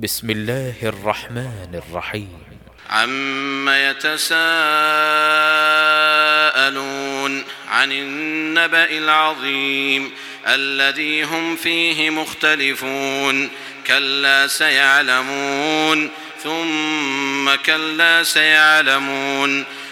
بسم الله الرحمن الرحيم. عم يتساءلون عن النبأ العظيم الذي هم فيه مختلفون كلا سيعلمون ثم كلا سيعلمون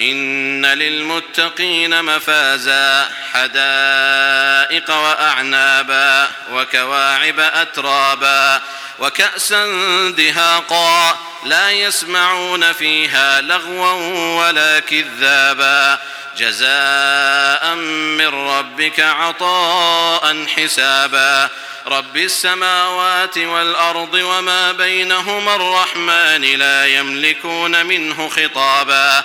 إن للمتقين مفازا حدائق وأعنابا وكواعب أترابا وكأسا دهاقا لا يسمعون فيها لغوا ولا كذابا. جزاء من ربك عطاء حسابا. رب السماوات والأرض وما بينهما الرحمن لا يملكون منه خطابا.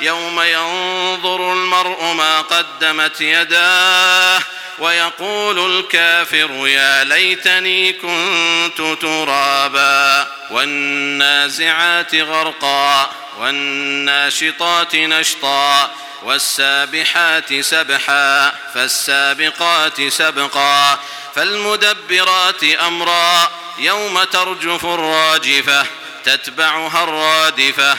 يوم ينظر المرء ما قدمت يداه ويقول الكافر يا ليتني كنت ترابا والنازعات غرقا والناشطات نشطا والسابحات سبحا فالسابقات سبقا فالمدبرات أمرا يوم ترجف الراجفة تتبعها الرادفة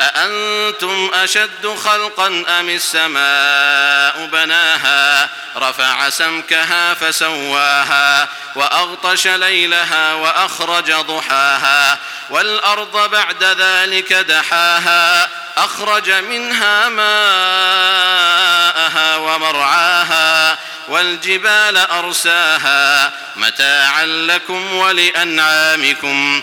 أأنتم أشد خلقا أم السماء بناها؟ رفع سمكها فسواها وأغطش ليلها وأخرج ضحاها والأرض بعد ذلك دحاها أخرج منها ماءها ومرعاها والجبال أرساها متاعا لكم ولأنعامكم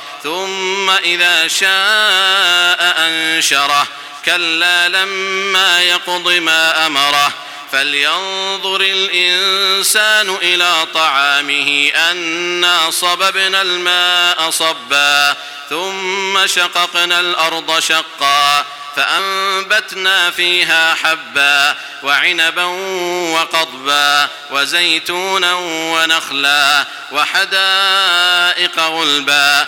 ثم إذا شاء أنشره. كلا لما يقض ما أمره. فلينظر الإنسان إلى طعامه أنا صببنا الماء صبا. ثم شققنا الأرض شقا. فأنبتنا فيها حبا وعنبا وقضبا وزيتونا ونخلا وحدائق غلبا.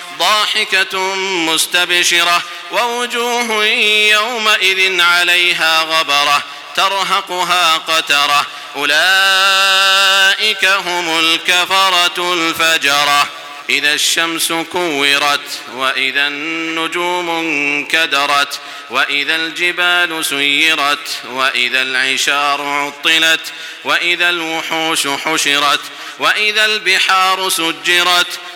ضاحكة مستبشرة ووجوه يومئذ عليها غبرة ترهقها قترة أولئك هم الكفرة الفجرة إذا الشمس كورت وإذا النجوم انكدرت وإذا الجبال سيرت وإذا العشار عطلت وإذا الوحوش حشرت وإذا البحار سجرت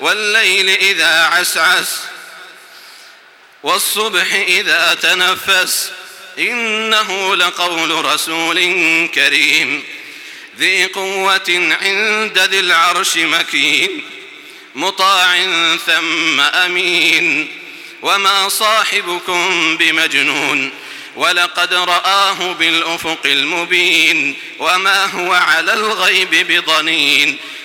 والليل إذا عسعس والصبح إذا تنفس إنه لقول رسول كريم ذي قوة عند ذي العرش مكين مطاع ثم أمين وما صاحبكم بمجنون ولقد رآه بالأفق المبين وما هو على الغيب بضنين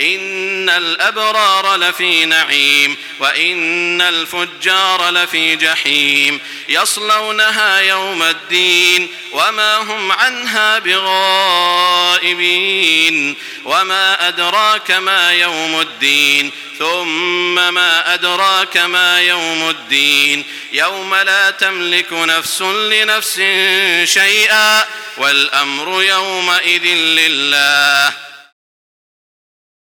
ان الابرار لفي نعيم وان الفجار لفي جحيم يصلونها يوم الدين وما هم عنها بغائبين وما ادراك ما يوم الدين ثم ما ادراك ما يوم الدين يوم لا تملك نفس لنفس شيئا والامر يومئذ لله